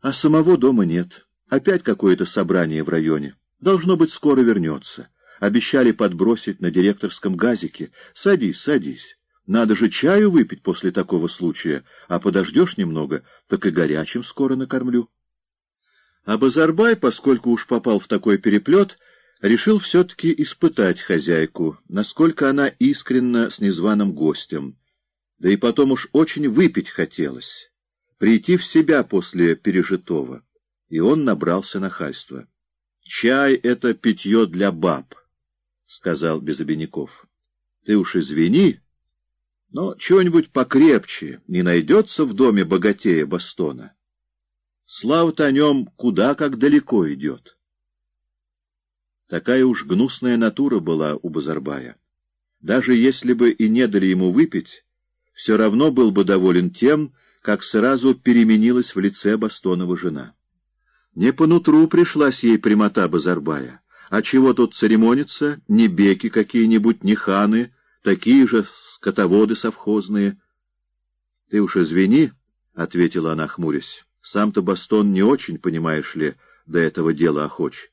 А самого дома нет. Опять какое-то собрание в районе. Должно быть, скоро вернется. Обещали подбросить на директорском газике. Садись, садись. Надо же чаю выпить после такого случая, а подождешь немного, так и горячим скоро накормлю. А Базарбай, поскольку уж попал в такой переплет, решил все-таки испытать хозяйку, насколько она искренна с незваным гостем. Да и потом уж очень выпить хотелось, прийти в себя после пережитого. И он набрался нахальства. «Чай — это питье для баб», — сказал без обиняков. «Ты уж извини, но чего-нибудь покрепче не найдется в доме богатея Бастона. Слава-то о нем куда как далеко идет». Такая уж гнусная натура была у Базарбая. Даже если бы и не дали ему выпить, все равно был бы доволен тем, как сразу переменилась в лице Бастонова жена. Не по нутру пришлась ей прямота Базарбая. А чего тут церемониться? Не беки какие-нибудь, не ханы, такие же скотоводы совхозные. — Ты уж извини, — ответила она, хмурясь. — Сам-то Бастон не очень, понимаешь ли, до этого дела охоч.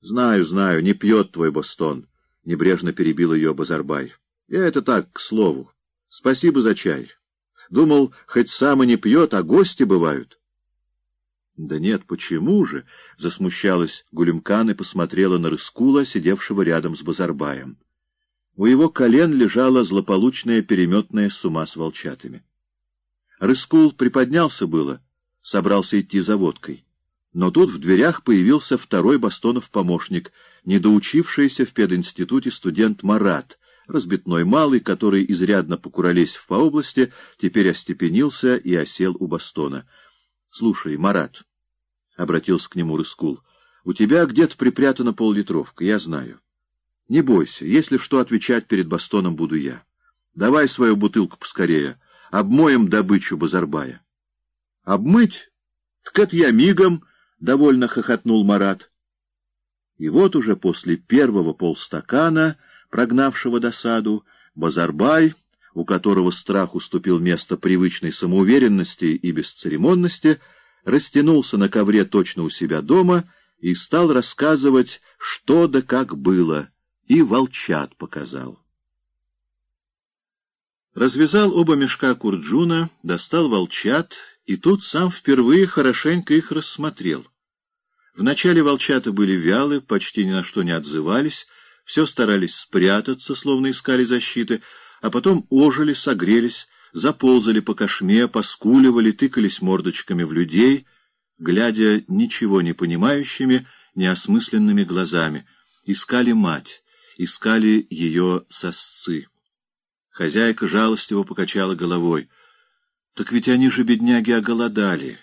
Знаю, знаю, не пьет твой Бостон, — небрежно перебил ее Базарбай. — Я это так, к слову. Спасибо за чай. Думал, хоть сам и не пьет, а гости бывают. — Да нет, почему же? — засмущалась Гулемкан и посмотрела на Рыскула, сидевшего рядом с Базарбаем. У его колен лежала злополучная переметная с с волчатами. Рыскул приподнялся было, собрался идти за водкой. Но тут в дверях появился второй Бастонов помощник, недоучившийся в пединституте студент Марат, разбитной малый, который, изрядно покуролесь по области, теперь остепенился и осел у Бастона. — Слушай, Марат, — обратился к нему Рыскул, — у тебя где-то припрятана поллитровка, я знаю. Не бойся, если что отвечать перед Бастоном буду я. Давай свою бутылку поскорее, обмоем добычу Базарбая. — Обмыть? Так я мигом... — довольно хохотнул Марат. И вот уже после первого полстакана, прогнавшего досаду, Базарбай, у которого страх уступил место привычной самоуверенности и бесцеремонности, растянулся на ковре точно у себя дома и стал рассказывать, что да как было, и волчат показал. Развязал оба мешка Курджуна, достал волчат и тут сам впервые хорошенько их рассмотрел. Вначале волчата были вялы, почти ни на что не отзывались, все старались спрятаться, словно искали защиты, а потом ожили, согрелись, заползали по кошме, поскуливали, тыкались мордочками в людей, глядя ничего не понимающими, неосмысленными глазами, искали мать, искали ее сосцы. Хозяйка жалостиво покачала головой — так ведь они же, бедняги, оголодали.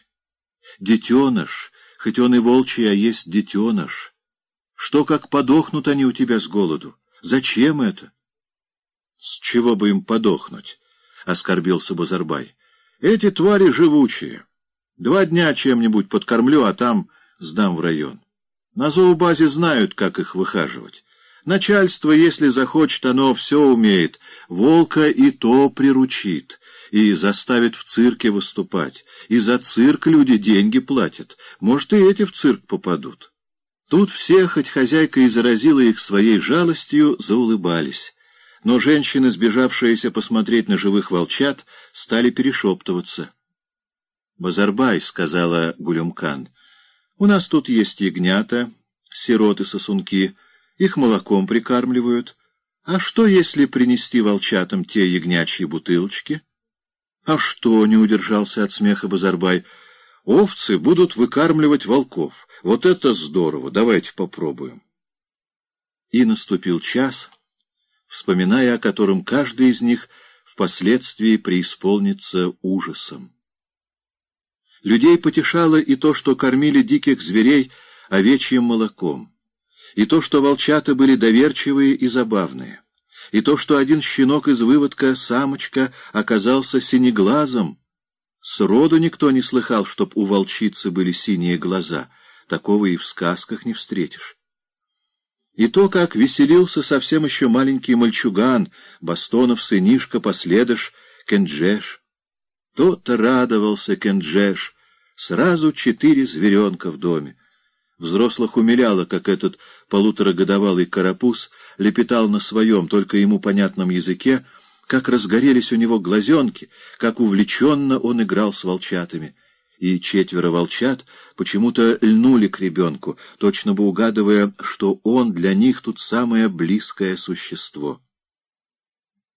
Детеныш, хоть он и волчий, а есть детеныш. Что, как подохнут они у тебя с голоду? Зачем это? — С чего бы им подохнуть? — оскорбился Базарбай. — Эти твари живучие. Два дня чем-нибудь подкормлю, а там сдам в район. На зообазе знают, как их выхаживать. Начальство, если захочет, оно все умеет. Волка и то приручит и заставит в цирке выступать. И за цирк люди деньги платят. Может, и эти в цирк попадут. Тут все, хоть хозяйка и заразила их своей жалостью, заулыбались. Но женщины, сбежавшиеся посмотреть на живых волчат, стали перешептываться. «Базарбай», — сказала Гулюмкан, — «у нас тут есть ягнята, сироты-сосунки, их молоком прикармливают. А что, если принести волчатам те ягнячьи бутылочки?» — А что, — не удержался от смеха Базарбай, — овцы будут выкармливать волков. Вот это здорово, давайте попробуем. И наступил час, вспоминая о котором каждый из них впоследствии преисполнится ужасом. Людей потешало и то, что кормили диких зверей овечьим молоком, и то, что волчата были доверчивые и забавные и то, что один щенок из выводка, самочка, оказался синеглазом. Сроду никто не слыхал, чтоб у волчицы были синие глаза. Такого и в сказках не встретишь. И то, как веселился совсем еще маленький мальчуган, Бастонов сынишка, последыш, Кенджеш. То-то радовался Кенджеш, Сразу четыре зверенка в доме. Взрослых умиляло, как этот полуторагодовалый карапуз лепетал на своем, только ему понятном языке, как разгорелись у него глазенки, как увлеченно он играл с волчатами. И четверо волчат почему-то льнули к ребенку, точно бы угадывая, что он для них тут самое близкое существо.